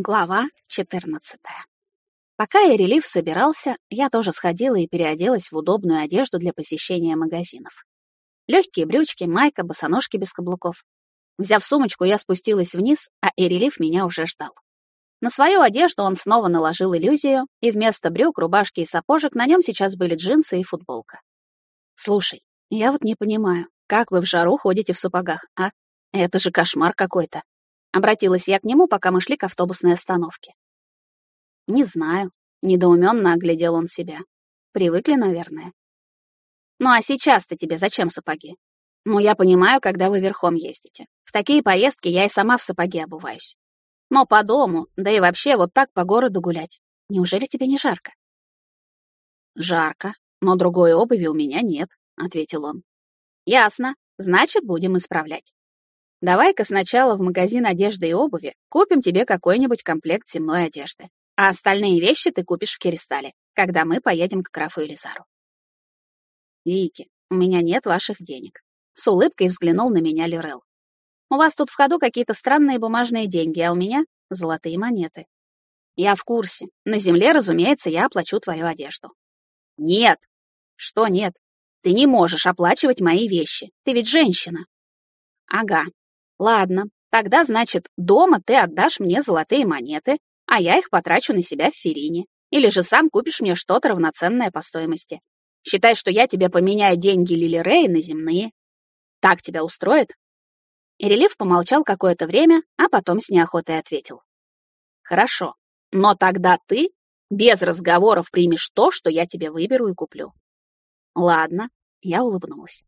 Глава 14. Пока Эрелив собирался, я тоже сходила и переоделась в удобную одежду для посещения магазинов. Легкие брючки, майка, босоножки без каблуков. Взяв сумочку, я спустилась вниз, а Эрелив меня уже ждал. На свою одежду он снова наложил иллюзию, и вместо брюк, рубашки и сапожек на нем сейчас были джинсы и футболка. «Слушай, я вот не понимаю, как вы в жару ходите в сапогах, а? Это же кошмар какой-то», Обратилась я к нему, пока мы шли к автобусной остановке. Не знаю. Недоуменно оглядел он себя. Привыкли, наверное. Ну а сейчас-то тебе зачем сапоги? Ну, я понимаю, когда вы верхом ездите. В такие поездки я и сама в сапоги обуваюсь. Но по дому, да и вообще вот так по городу гулять. Неужели тебе не жарко? Жарко, но другой обуви у меня нет, ответил он. Ясно. Значит, будем исправлять. Давай-ка сначала в магазин одежды и обуви купим тебе какой-нибудь комплект земной одежды. А остальные вещи ты купишь в Киристале, когда мы поедем к Крафу и Лизару. Вики, у меня нет ваших денег. С улыбкой взглянул на меня Лирел. У вас тут в ходу какие-то странные бумажные деньги, а у меня — золотые монеты. Я в курсе. На земле, разумеется, я оплачу твою одежду. Нет. Что нет? Ты не можешь оплачивать мои вещи. Ты ведь женщина. Ага, Ладно, тогда, значит, дома ты отдашь мне золотые монеты, а я их потрачу на себя в Ферине. Или же сам купишь мне что-то равноценное по стоимости. Считай, что я тебе поменяю деньги Лили Рэй на земные. Так тебя устроит?» И помолчал какое-то время, а потом с неохотой ответил. «Хорошо, но тогда ты без разговоров примешь то, что я тебе выберу и куплю». «Ладно», — я улыбнулась.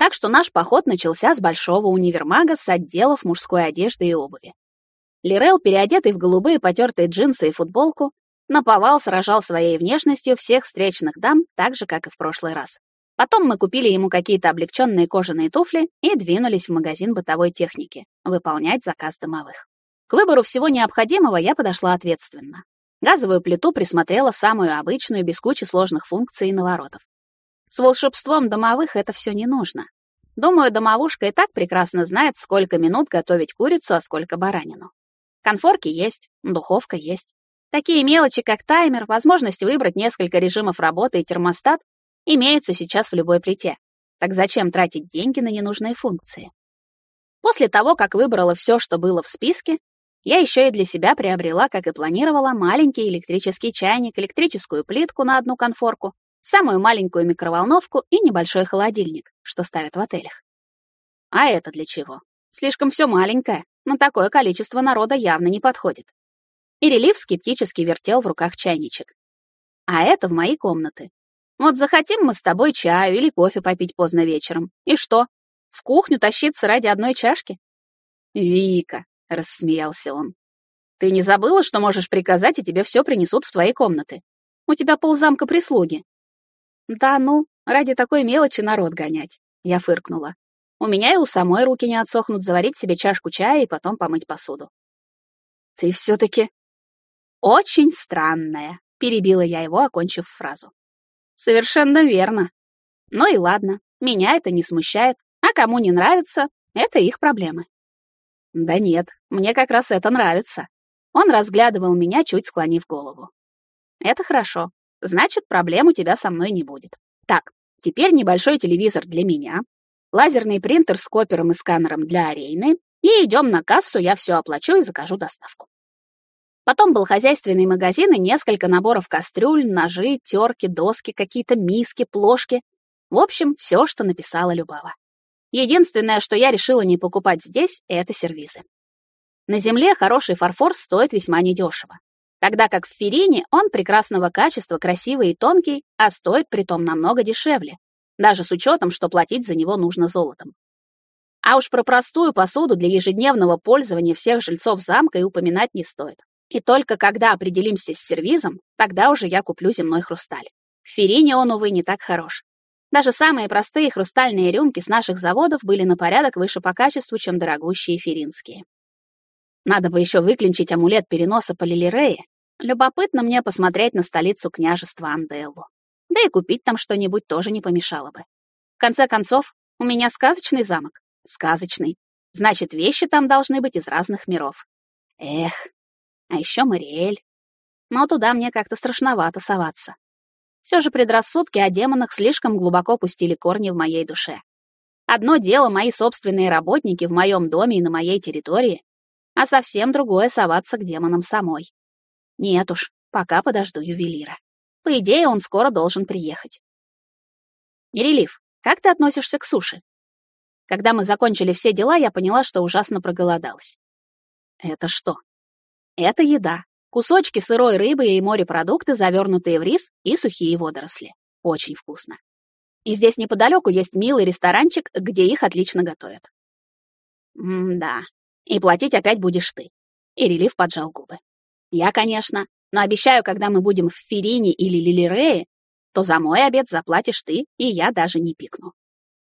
Так что наш поход начался с большого универмага с отделов мужской одежды и обуви. Лирел, переодетый в голубые потертые джинсы и футболку, наповал сражал своей внешностью всех встречных дам, так же, как и в прошлый раз. Потом мы купили ему какие-то облегченные кожаные туфли и двинулись в магазин бытовой техники, выполнять заказ домовых. К выбору всего необходимого я подошла ответственно. Газовую плиту присмотрела самую обычную, без кучи сложных функций и наворотов. С волшебством домовых это все не нужно. Думаю, домовушка и так прекрасно знает, сколько минут готовить курицу, а сколько баранину. Конфорки есть, духовка есть. Такие мелочи, как таймер, возможность выбрать несколько режимов работы и термостат, имеются сейчас в любой плите. Так зачем тратить деньги на ненужные функции? После того, как выбрала все, что было в списке, я еще и для себя приобрела, как и планировала, маленький электрический чайник, электрическую плитку на одну конфорку, самую маленькую микроволновку и небольшой холодильник, что ставят в отелях. А это для чего? Слишком все маленькое, на такое количество народа явно не подходит. И релиф скептически вертел в руках чайничек. А это в мои комнаты. Вот захотим мы с тобой чаю или кофе попить поздно вечером. И что? В кухню тащиться ради одной чашки? Вика, рассмеялся он. Ты не забыла, что можешь приказать, и тебе все принесут в твои комнаты? У тебя ползамка прислуги. «Да ну, ради такой мелочи народ гонять», — я фыркнула. «У меня и у самой руки не отсохнут заварить себе чашку чая и потом помыть посуду». «Ты все-таки...» «Очень странная», — перебила я его, окончив фразу. «Совершенно верно. Ну и ладно, меня это не смущает, а кому не нравится, это их проблемы». «Да нет, мне как раз это нравится». Он разглядывал меня, чуть склонив голову. «Это хорошо. Значит, проблем у тебя со мной не будет. Так, теперь небольшой телевизор для меня, лазерный принтер с копером и сканером для Арейны, и идем на кассу, я все оплачу и закажу доставку. Потом был хозяйственный магазин и несколько наборов кастрюль, ножи, терки, доски, какие-то миски, плошки. В общем, все, что написала Любава. Единственное, что я решила не покупать здесь, это сервизы. На земле хороший фарфор стоит весьма недешево тогда как в Ферине он прекрасного качества, красивый и тонкий, а стоит притом намного дешевле, даже с учетом, что платить за него нужно золотом. А уж про простую посуду для ежедневного пользования всех жильцов замка и упоминать не стоит. И только когда определимся с сервизом, тогда уже я куплю земной хрусталь. В Ферине он, увы, не так хорош. Даже самые простые хрустальные рюмки с наших заводов были на порядок выше по качеству, чем дорогущие феринские. Надо бы еще выклинчить амулет переноса по Лилирее. Любопытно мне посмотреть на столицу княжества Анделлу. Да и купить там что-нибудь тоже не помешало бы. В конце концов, у меня сказочный замок. Сказочный. Значит, вещи там должны быть из разных миров. Эх. А еще Мариэль. Но туда мне как-то страшновато соваться. Все же предрассудки о демонах слишком глубоко пустили корни в моей душе. Одно дело мои собственные работники в моем доме и на моей территории, а совсем другое соваться к демонам самой. Нет уж, пока подожду ювелира. По идее, он скоро должен приехать. Нерелив, как ты относишься к суше? Когда мы закончили все дела, я поняла, что ужасно проголодалась. Это что? Это еда. Кусочки сырой рыбы и морепродукты, завернутые в рис и сухие водоросли. Очень вкусно. И здесь неподалеку есть милый ресторанчик, где их отлично готовят. М-да. И платить опять будешь ты. И Релиф поджал губы. Я, конечно, но обещаю, когда мы будем в Ферине или Лилирее, то за мой обед заплатишь ты, и я даже не пикну.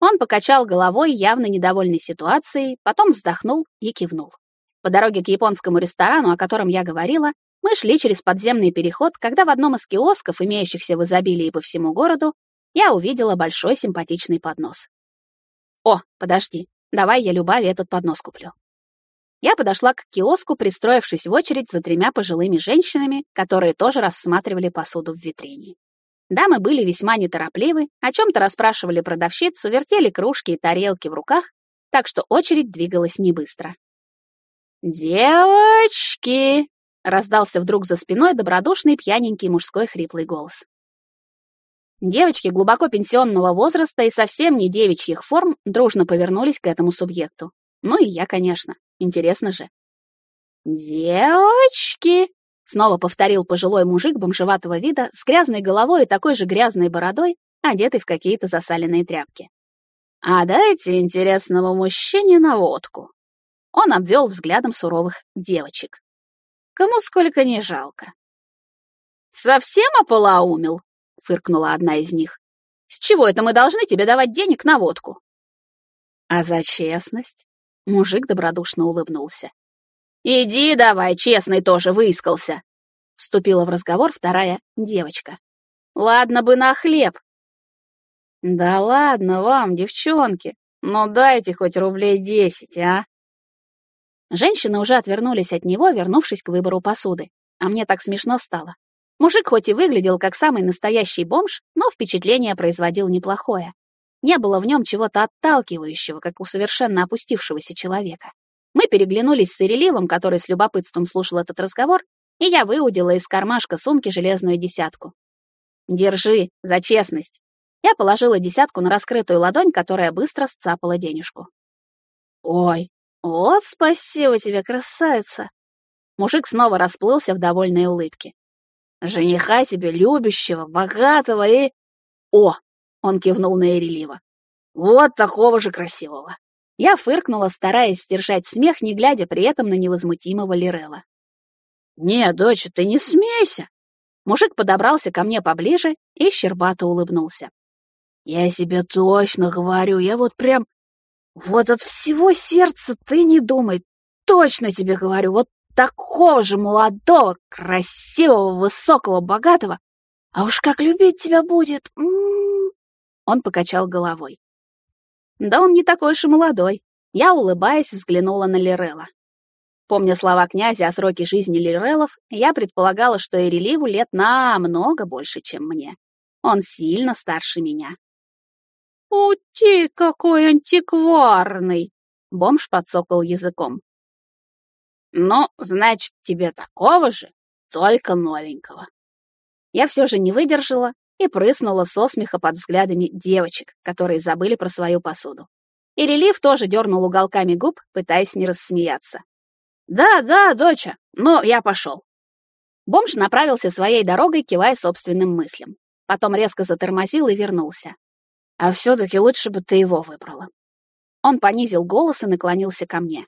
Он покачал головой, явно недовольной ситуацией, потом вздохнул и кивнул. По дороге к японскому ресторану, о котором я говорила, мы шли через подземный переход, когда в одном из киосков, имеющихся в изобилии по всему городу, я увидела большой симпатичный поднос. «О, подожди, давай я Любави этот поднос куплю». Я подошла к киоску, пристроившись в очередь за тремя пожилыми женщинами, которые тоже рассматривали посуду в витрине. Дамы были весьма неторопливы, о чем-то расспрашивали продавщицу, вертели кружки и тарелки в руках, так что очередь двигалась не быстро. «Девочки!» Раздался вдруг за спиной добродушный пьяненький мужской хриплый голос. Девочки глубоко пенсионного возраста и совсем не девичьих форм дружно повернулись к этому субъекту. Ну и я, конечно. Интересно же. «Девочки!» — снова повторил пожилой мужик бомжеватого вида с грязной головой и такой же грязной бородой, одетый в какие-то засаленные тряпки. «А дайте интересному мужчине на водку». Он обвел взглядом суровых девочек. Кому сколько не жалко. «Совсем ополоумел?» — фыркнула одна из них. «С чего это мы должны тебе давать денег на водку?» «А за честность?» — мужик добродушно улыбнулся. «Иди давай, честный тоже выискался!» — вступила в разговор вторая девочка. «Ладно бы на хлеб!» «Да ладно вам, девчонки, но дайте хоть рублей десять, а!» Женщины уже отвернулись от него, вернувшись к выбору посуды. А мне так смешно стало. Мужик хоть и выглядел как самый настоящий бомж, но впечатление производил неплохое. Не было в нем чего-то отталкивающего, как у совершенно опустившегося человека. Мы переглянулись с Иреливом, который с любопытством слушал этот разговор, и я выудила из кармашка сумки железную десятку. «Держи, за честность!» Я положила десятку на раскрытую ладонь, которая быстро сцапала денежку. «Ой, «Вот спасибо тебе, красавица!» Мужик снова расплылся в довольной улыбке. «Жениха тебе любящего, богатого и...» «О!» — он кивнул на Эрелива. «Вот такого же красивого!» Я фыркнула, стараясь сдержать смех, не глядя при этом на невозмутимого Лирелла. «Не, доча, ты не смейся!» Мужик подобрался ко мне поближе и щербато улыбнулся. «Я себе точно говорю, я вот прям вот от всего сердца ты не думай. Точно тебе говорю, вот такого же молодого, красивого, высокого, богатого. А уж как любить тебя будет. М -м -м. Он покачал головой. Да он не такой уж и молодой. Я, улыбаясь, взглянула на Лирелла. Помня слова князя о сроке жизни Лиреллов, я предполагала, что Эреливу лет намного больше, чем мне. Он сильно старше меня. «Ути, какой антикварный!» — бомж подсокал языком. «Ну, значит, тебе такого же, только новенького». Я все же не выдержала и прыснула со смеха под взглядами девочек, которые забыли про свою посуду. И Релиф тоже дернул уголками губ, пытаясь не рассмеяться. «Да, да, доча, ну, я пошел». Бомж направился своей дорогой, кивая собственным мыслям. Потом резко затормозил и вернулся. А все-таки лучше бы ты его выбрала. Он понизил голос и наклонился ко мне.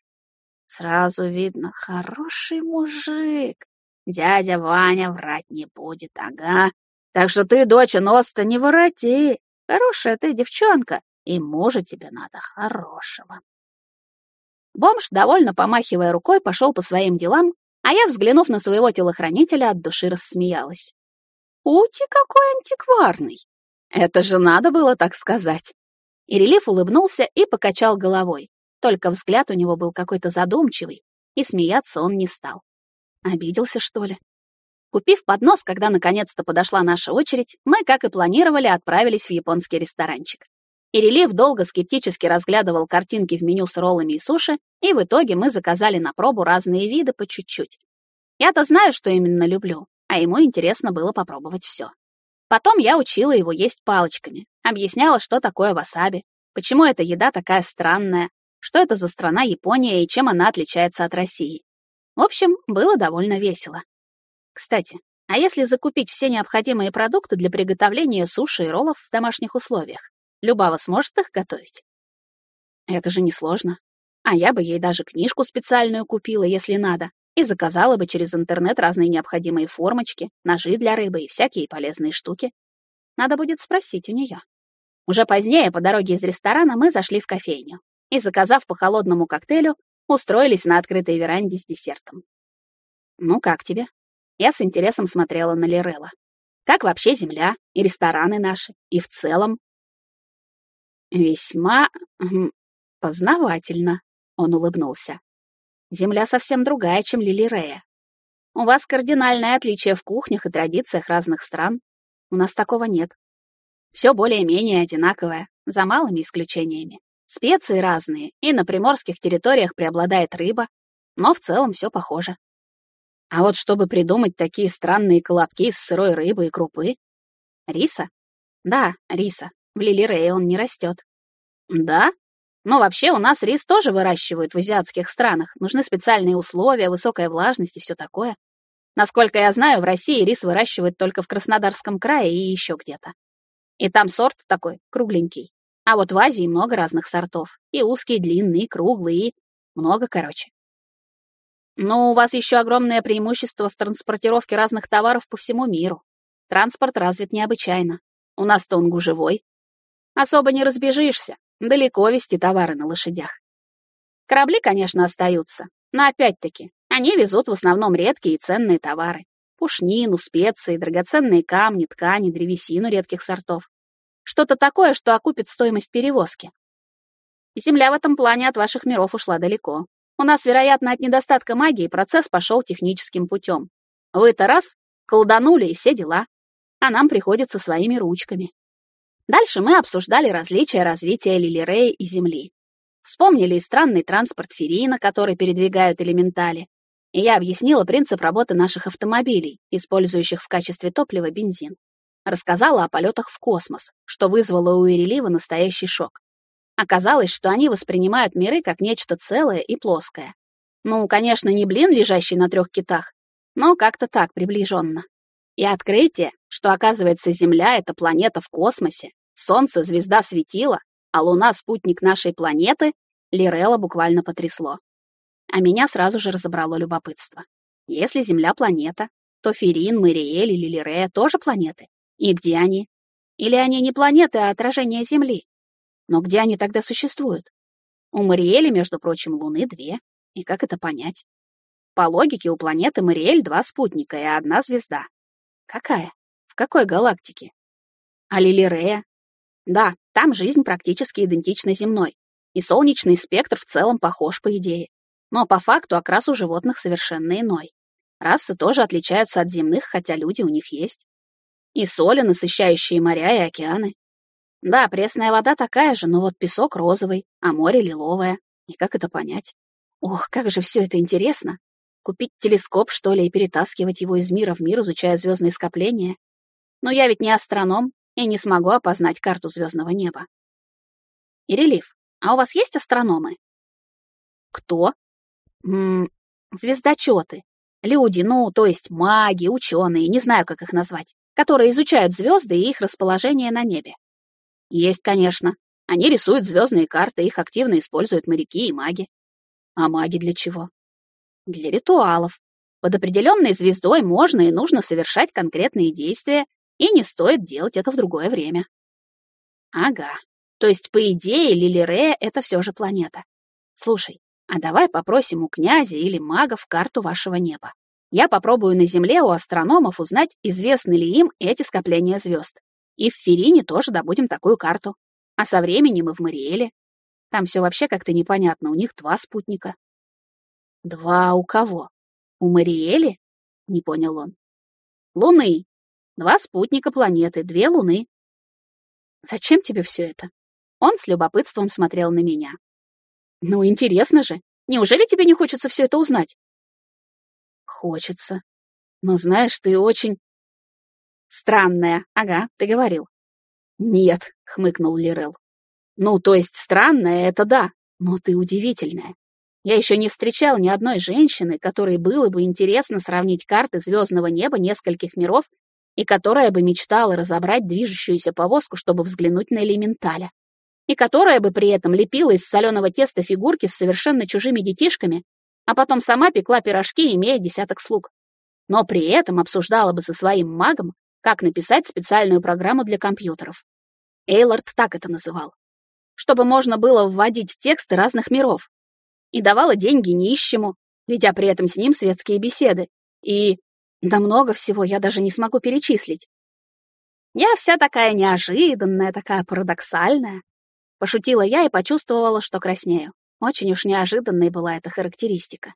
Сразу видно, хороший мужик. Дядя Ваня врать не будет, ага. Так что ты, доча, нос-то не вороти. Хорошая ты девчонка, и мужа тебе надо хорошего. Бомж, довольно помахивая рукой, пошел по своим делам, а я, взглянув на своего телохранителя, от души рассмеялась. «Ути какой антикварный! Это же надо было так сказать. И рельеф улыбнулся и покачал головой. Только взгляд у него был какой-то задумчивый, и смеяться он не стал. Обиделся, что ли? Купив поднос, когда наконец-то подошла наша очередь, мы, как и планировали, отправились в японский ресторанчик. Ирелив долго скептически разглядывал картинки в меню с роллами и суши, и в итоге мы заказали на пробу разные виды по чуть-чуть. Я-то знаю, что именно люблю, а ему интересно было попробовать все. Потом я учила его есть палочками, объясняла, что такое васаби, почему эта еда такая странная, что это за страна Япония и чем она отличается от России. В общем, было довольно весело. Кстати, а если закупить все необходимые продукты для приготовления суши и роллов в домашних условиях? Любава сможет их готовить? Это же несложно. А я бы ей даже книжку специальную купила, если надо, и заказала бы через интернет разные необходимые формочки, ножи для рыбы и всякие полезные штуки. Надо будет спросить у нее. Уже позднее, по дороге из ресторана, мы зашли в кофейню и, заказав по холодному коктейлю, устроились на открытой веранде с десертом. «Ну, как тебе?» Я с интересом смотрела на Лирелла. Как вообще земля и рестораны наши, и в целом? Весьма познавательно, он улыбнулся. Земля совсем другая, чем Лилирея. У вас кардинальное отличие в кухнях и традициях разных стран. У нас такого нет. Все более-менее одинаковое, за малыми исключениями. Специи разные, и на приморских территориях преобладает рыба, но в целом все похоже. А вот чтобы придумать такие странные колобки из сырой рыбы и крупы... Риса? Да, риса. В Лилирее он не растет. Да? Но вообще у нас рис тоже выращивают в азиатских странах. Нужны специальные условия, высокая влажность и все такое. Насколько я знаю, в России рис выращивают только в Краснодарском крае и еще где-то. И там сорт такой, кругленький. А вот в Азии много разных сортов. И узкие, длинные, и круглые, и... Много, короче. Но у вас еще огромное преимущество в транспортировке разных товаров по всему миру. Транспорт развит необычайно. У нас-то он гужевой. Особо не разбежишься. Далеко везти товары на лошадях. Корабли, конечно, остаются, но опять-таки, они везут в основном редкие и ценные товары. Пушнину, специи, драгоценные камни, ткани, древесину редких сортов. Что-то такое, что окупит стоимость перевозки. Земля в этом плане от ваших миров ушла далеко. У нас, вероятно, от недостатка магии процесс пошел техническим путем. Вы-то раз, колданули и все дела. А нам приходится своими ручками. Дальше мы обсуждали различия развития Лилиреи и Земли. Вспомнили и странный транспорт Ферина, который передвигают элементали. И я объяснила принцип работы наших автомобилей, использующих в качестве топлива бензин. Рассказала о полетах в космос, что вызвало у Ирелива настоящий шок. Оказалось, что они воспринимают миры как нечто целое и плоское. Ну, конечно, не блин, лежащий на трех китах, но как-то так приближенно. И открытие, что, оказывается, Земля — это планета в космосе, Солнце — звезда светила, а Луна — спутник нашей планеты, Лирелла буквально потрясло. А меня сразу же разобрало любопытство. Если Земля — планета, то Ферин, Мариэль или Лирея тоже планеты. И где они? Или они не планеты, а отражение Земли? Но где они тогда существуют? У Мариэли, между прочим, Луны две. И как это понять? По логике, у планеты Мариэль два спутника и одна звезда. Какая? В какой галактике? А Лилирея? Да, там жизнь практически идентична земной. И солнечный спектр в целом похож по идее. Но по факту окрас у животных совершенно иной. Расы тоже отличаются от земных, хотя люди у них есть. И соли, насыщающие моря и океаны, да, пресная вода такая же, но вот песок розовый, а море лиловое. И как это понять? Ох, как же все это интересно. Купить телескоп, что ли, и перетаскивать его из мира в мир, изучая звездные скопления? Но я ведь не астроном и не смогу опознать карту звездного неба. И релиф. А у вас есть астрономы? Кто? М звездочеты. Люди, ну, то есть маги, ученые, не знаю, как их назвать, которые изучают звезды и их расположение на небе. Есть, конечно. Они рисуют звездные карты, их активно используют моряки и маги. А маги для чего? Для ритуалов. Под определенной звездой можно и нужно совершать конкретные действия, и не стоит делать это в другое время. Ага. То есть, по идее, Лилирея — это все же планета. Слушай, а давай попросим у князя или магов карту вашего неба. Я попробую на Земле у астрономов узнать, известны ли им эти скопления звезд. И в Ферине тоже добудем такую карту. А со временем и в Мариэле. Там все вообще как-то непонятно, у них два спутника. Два у кого? У Мариэли? Не понял он. Луны. Два спутника планеты, две луны. Зачем тебе все это? Он с любопытством смотрел на меня. Ну, интересно же. Неужели тебе не хочется все это узнать? Хочется. Но знаешь, ты очень... Странная. Ага, ты говорил. Нет, хмыкнул Лирел. Ну, то есть странная, это да, но ты удивительная. Я еще не встречал ни одной женщины, которой было бы интересно сравнить карты звездного неба нескольких миров и которая бы мечтала разобрать движущуюся повозку, чтобы взглянуть на элементаля, и которая бы при этом лепила из соленого теста фигурки с совершенно чужими детишками, а потом сама пекла пирожки, имея десяток слуг. Но при этом обсуждала бы со своим магом, как написать специальную программу для компьютеров. Эйлорд так это называл. Чтобы можно было вводить тексты разных миров. И давала деньги нищему, ведя при этом с ним светские беседы. И да много всего я даже не смогу перечислить. Я вся такая неожиданная, такая парадоксальная. Пошутила я и почувствовала, что краснею. Очень уж неожиданной была эта характеристика.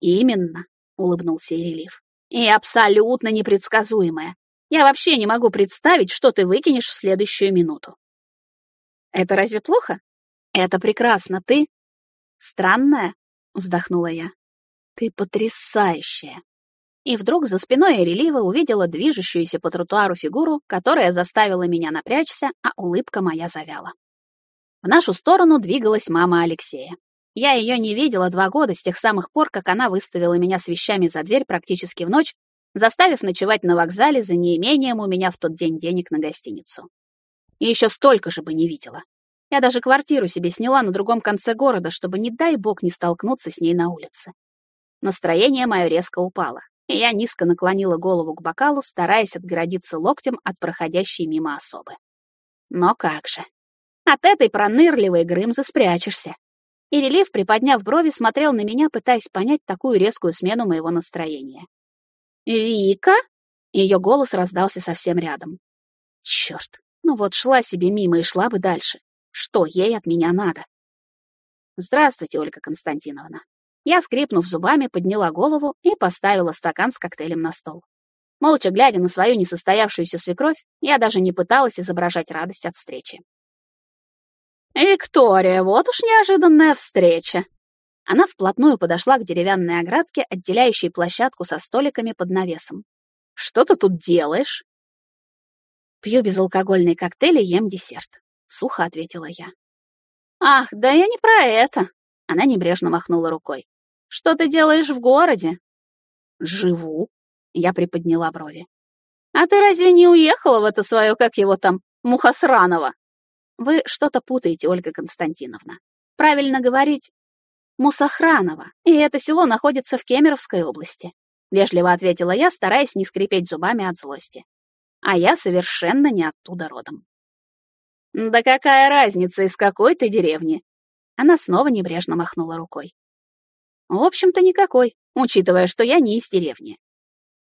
«Именно», — улыбнулся Ирелив. «И абсолютно непредсказуемая. Я вообще не могу представить, что ты выкинешь в следующую минуту». «Это разве плохо?» «Это прекрасно. Ты...» «Странная», — вздохнула я. «Ты потрясающая». И вдруг за спиной Эрелива увидела движущуюся по тротуару фигуру, которая заставила меня напрячься, а улыбка моя завяла. В нашу сторону двигалась мама Алексея. Я ее не видела два года с тех самых пор, как она выставила меня с вещами за дверь практически в ночь, заставив ночевать на вокзале за неимением у меня в тот день денег на гостиницу. И еще столько же бы не видела. Я даже квартиру себе сняла на другом конце города, чтобы, не дай бог, не столкнуться с ней на улице. Настроение мое резко упало и я низко наклонила голову к бокалу, стараясь отгородиться локтем от проходящей мимо особы. Но как же. От этой пронырливой Грымзы спрячешься. И релиф, приподняв брови, смотрел на меня, пытаясь понять такую резкую смену моего настроения. «Вика?» Ее голос раздался совсем рядом. Черт, ну вот шла себе мимо и шла бы дальше. Что ей от меня надо? «Здравствуйте, Ольга Константиновна», я, скрипнув зубами, подняла голову и поставила стакан с коктейлем на стол. Молча глядя на свою несостоявшуюся свекровь, я даже не пыталась изображать радость от встречи. «Виктория, вот уж неожиданная встреча!» Она вплотную подошла к деревянной оградке, отделяющей площадку со столиками под навесом. «Что ты тут делаешь?» «Пью безалкогольный коктейль и ем десерт», — сухо ответила я. «Ах, да я не про это!» Она небрежно махнула рукой. Что ты делаешь в городе?» «Живу», — я приподняла брови. «А ты разве не уехала в это свое, как его там, Мухосранова?» «Вы что-то путаете, Ольга Константиновна. Правильно говорить Мусохранова, и это село находится в Кемеровской области», — вежливо ответила я, стараясь не скрипеть зубами от злости. «А я совершенно не оттуда родом». «Да какая разница, из какой ты деревни?» Она снова небрежно махнула рукой. В общем-то, никакой, учитывая, что я не из деревни.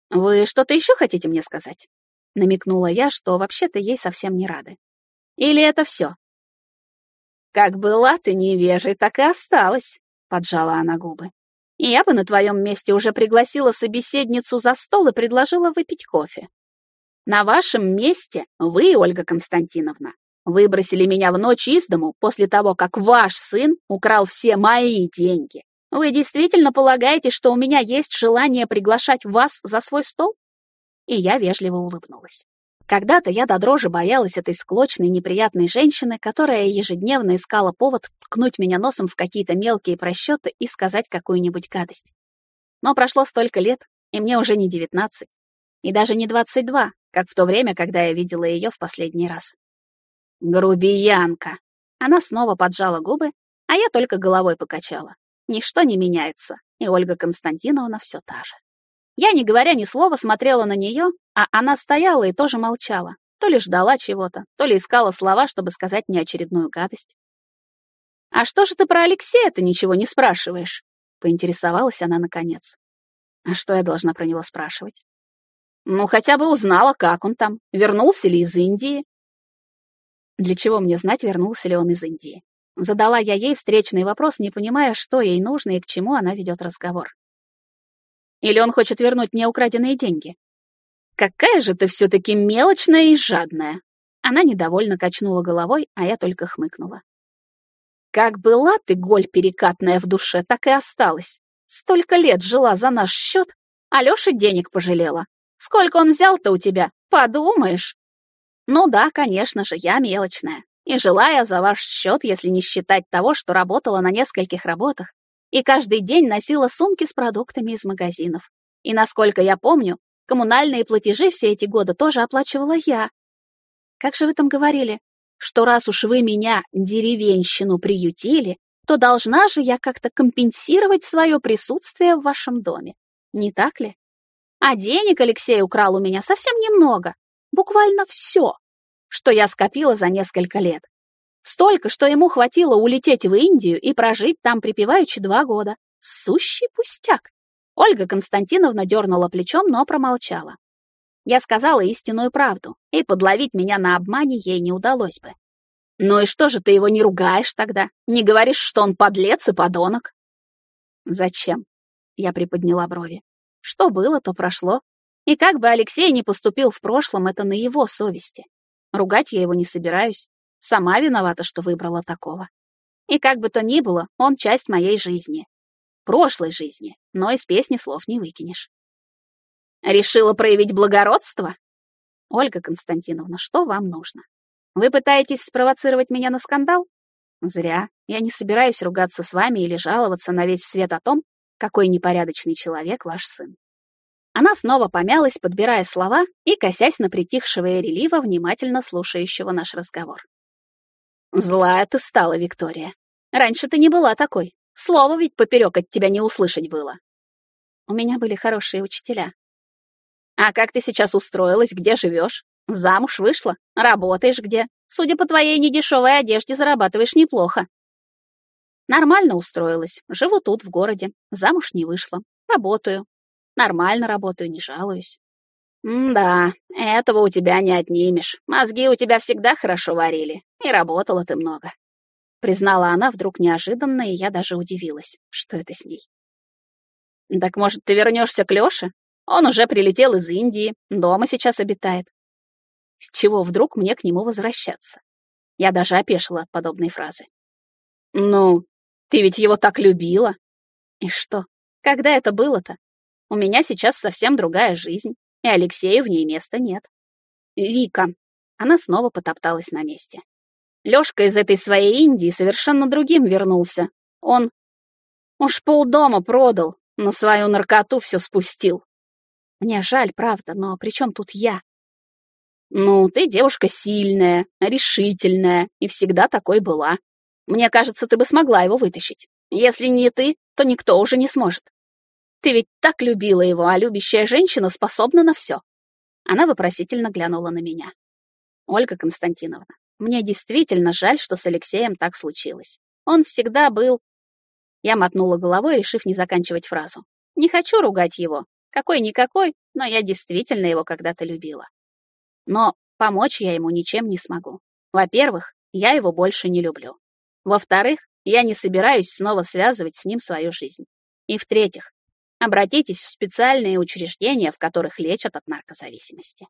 Вы что-то еще хотите мне сказать? Намекнула я, что вообще-то ей совсем не рады. Или это все? Как была ты невежей, так и осталась, поджала она губы. Я бы на твоем месте уже пригласила собеседницу за стол и предложила выпить кофе. На вашем месте вы, Ольга Константиновна, выбросили меня в ночь из дому после того, как ваш сын украл все мои деньги. Вы действительно полагаете, что у меня есть желание приглашать вас за свой стол? И я вежливо улыбнулась. Когда-то я до дрожи боялась этой склочной, неприятной женщины, которая ежедневно искала повод ткнуть меня носом в какие-то мелкие просчеты и сказать какую-нибудь гадость. Но прошло столько лет, и мне уже не девятнадцать, и даже не двадцать два, как в то время, когда я видела ее в последний раз. Грубиянка! Она снова поджала губы, а я только головой покачала. Ничто не меняется, и Ольга Константиновна все та же. Я, не говоря ни слова, смотрела на нее, а она стояла и тоже молчала. То ли ждала чего-то, то ли искала слова, чтобы сказать неочередную гадость. «А что же ты про Алексея-то ничего не спрашиваешь?» — поинтересовалась она наконец. «А что я должна про него спрашивать?» «Ну, хотя бы узнала, как он там, вернулся ли из Индии». «Для чего мне знать, вернулся ли он из Индии? Задала я ей встречный вопрос, не понимая, что ей нужно и к чему она ведет разговор. Или он хочет вернуть мне украденные деньги? Какая же ты все-таки мелочная и жадная. Она недовольно качнула головой, а я только хмыкнула. Как была ты, голь перекатная в душе, так и осталась. Столько лет жила за наш счет, а Лёша денег пожалела. Сколько он взял-то у тебя? Подумаешь. Ну да, конечно же, я мелочная. И жила я за ваш счет, если не считать того, что работала на нескольких работах и каждый день носила сумки с продуктами из магазинов. И, насколько я помню, коммунальные платежи все эти годы тоже оплачивала я. Как же вы там говорили? Что раз уж вы меня, деревенщину, приютили, то должна же я как-то компенсировать свое присутствие в вашем доме. Не так ли? А денег Алексей украл у меня совсем немного. Буквально все, что я скопила за несколько лет. Столько, что ему хватило улететь в Индию и прожить там припеваючи два года. Сущий пустяк. Ольга Константиновна дернула плечом, но промолчала. Я сказала истинную правду, и подловить меня на обмане ей не удалось бы. «Ну и что же ты его не ругаешь тогда? Не говоришь, что он подлец и подонок?» «Зачем?» — я приподняла брови. «Что было, то прошло. И как бы Алексей не поступил в прошлом, это на его совести. Ругать я его не собираюсь. Сама виновата, что выбрала такого. И как бы то ни было, он часть моей жизни. Прошлой жизни, но из песни слов не выкинешь. Решила проявить благородство? Ольга Константиновна, что вам нужно? Вы пытаетесь спровоцировать меня на скандал? Зря. Я не собираюсь ругаться с вами или жаловаться на весь свет о том, какой непорядочный человек ваш сын. Она снова помялась, подбирая слова и косясь на притихшего Эрелива, внимательно слушающего наш разговор. Злая ты стала, Виктория. Раньше ты не была такой. Слово ведь поперек от тебя не услышать было. У меня были хорошие учителя. А как ты сейчас устроилась, где живешь? Замуж вышла? Работаешь где? Судя по твоей недешевой одежде, зарабатываешь неплохо. Нормально устроилась. Живу тут, в городе. Замуж не вышла. Работаю. Нормально работаю, не жалуюсь. «Да, этого у тебя не отнимешь. Мозги у тебя всегда хорошо варили, и работала ты много». Признала она вдруг неожиданно, и я даже удивилась, что это с ней. «Так, может, ты вернешься к Лёше? Он уже прилетел из Индии, дома сейчас обитает. С чего вдруг мне к нему возвращаться? Я даже опешила от подобной фразы. «Ну, ты ведь его так любила». «И что? Когда это было-то? У меня сейчас совсем другая жизнь и Алексею в ней места нет. Вика. Она снова потопталась на месте. Лёшка из этой своей Индии совершенно другим вернулся. Он уж полдома продал, на свою наркоту все спустил. Мне жаль, правда, но при чем тут я? Ну, ты девушка сильная, решительная, и всегда такой была. Мне кажется, ты бы смогла его вытащить. Если не ты, то никто уже не сможет. Ты ведь так любила его, а любящая женщина способна на все. Она вопросительно глянула на меня. Ольга Константиновна, мне действительно жаль, что с Алексеем так случилось. Он всегда был... Я мотнула головой, решив не заканчивать фразу. Не хочу ругать его. Какой-никакой, но я действительно его когда-то любила. Но помочь я ему ничем не смогу. Во-первых, я его больше не люблю. Во-вторых, я не собираюсь снова связывать с ним свою жизнь. И в-третьих, Обратитесь в специальные учреждения, в которых лечат от наркозависимости.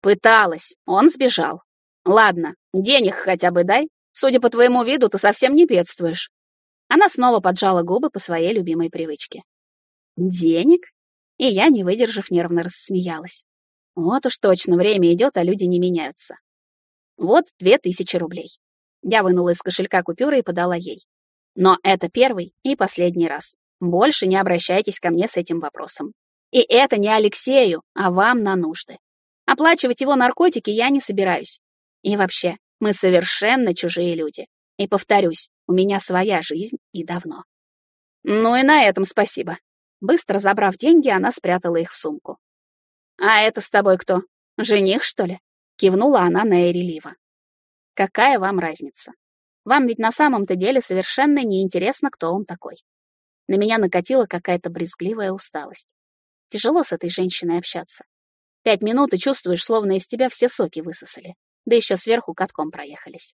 Пыталась, он сбежал. Ладно, денег хотя бы дай. Судя по твоему виду, ты совсем не бедствуешь. Она снова поджала губы по своей любимой привычке. Денег? И я, не выдержав, нервно рассмеялась. Вот уж точно, время идет, а люди не меняются. Вот две тысячи рублей. Я вынула из кошелька купюры и подала ей. Но это первый и последний раз. Больше не обращайтесь ко мне с этим вопросом. И это не Алексею, а вам на нужды. Оплачивать его наркотики я не собираюсь. И вообще, мы совершенно чужие люди. И повторюсь, у меня своя жизнь и давно. Ну и на этом спасибо. Быстро забрав деньги, она спрятала их в сумку. «А это с тобой кто? Жених, что ли?» Кивнула она на Эрелива. «Какая вам разница? Вам ведь на самом-то деле совершенно неинтересно, кто он такой. На меня накатила какая-то брезгливая усталость. Тяжело с этой женщиной общаться. Пять минут и чувствуешь, словно из тебя все соки высосали. Да еще сверху катком проехались.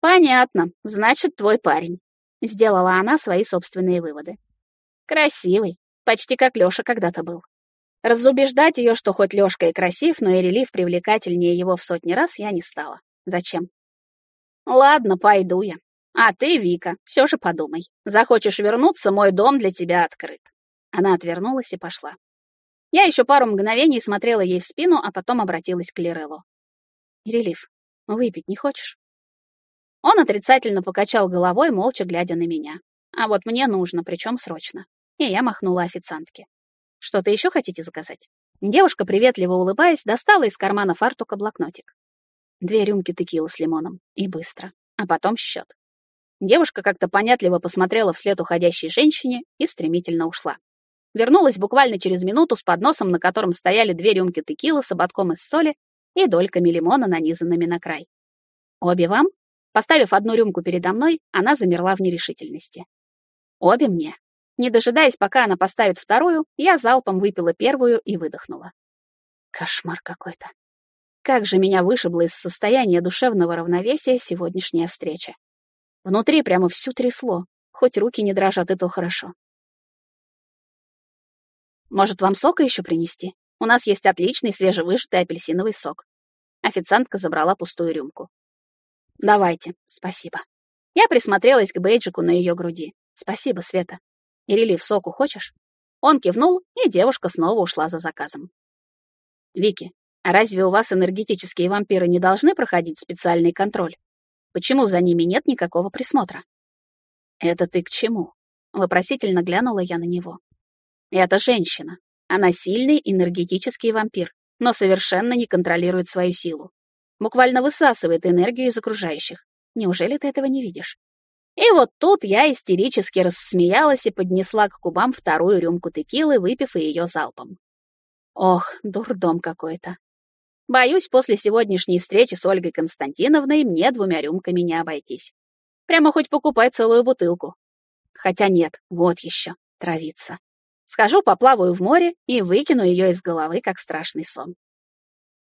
«Понятно. Значит, твой парень», — сделала она свои собственные выводы. «Красивый. Почти как Лёша когда-то был. Разубеждать ее, что хоть Лёшка и красив, но и релиф привлекательнее его в сотни раз, я не стала. Зачем? Ладно, пойду я. А ты, Вика, все же подумай. Захочешь вернуться, мой дом для тебя открыт. Она отвернулась и пошла. Я еще пару мгновений смотрела ей в спину, а потом обратилась к Лиреллу. «Релиф, выпить не хочешь?» Он отрицательно покачал головой, молча глядя на меня. А вот мне нужно, причем срочно. И я махнула официантке. Что-то еще хотите заказать? Девушка, приветливо улыбаясь, достала из кармана фартука блокнотик. Две рюмки текила с лимоном. И быстро. А потом счет. Девушка как-то понятливо посмотрела вслед уходящей женщине и стремительно ушла. Вернулась буквально через минуту с подносом, на котором стояли две рюмки текила с ободком из соли и дольками лимона, нанизанными на край. «Обе вам?» Поставив одну рюмку передо мной, она замерла в нерешительности. «Обе мне». Не дожидаясь, пока она поставит вторую, я залпом выпила первую и выдохнула. Кошмар какой-то. Как же меня вышибло из состояния душевного равновесия сегодняшняя встреча. Внутри прямо всю трясло. Хоть руки не дрожат, и то хорошо. Может, вам сока еще принести? У нас есть отличный свежевыжатый апельсиновый сок. Официантка забрала пустую рюмку. Давайте, спасибо. Я присмотрелась к бейджику на ее груди. Спасибо, Света. И релив соку хочешь? Он кивнул, и девушка снова ушла за заказом. Вики, а разве у вас энергетические вампиры не должны проходить специальный контроль? Почему за ними нет никакого присмотра? Это ты к чему? Вопросительно глянула я на него. Это женщина. Она сильный энергетический вампир, но совершенно не контролирует свою силу. Буквально высасывает энергию из окружающих. Неужели ты этого не видишь? И вот тут я истерически рассмеялась и поднесла к кубам вторую рюмку текилы, выпив ее залпом. Ох, дурдом какой-то. Боюсь, после сегодняшней встречи с Ольгой Константиновной мне двумя рюмками не обойтись. Прямо хоть покупай целую бутылку. Хотя нет, вот еще, травиться. Схожу поплаваю в море и выкину ее из головы, как страшный сон.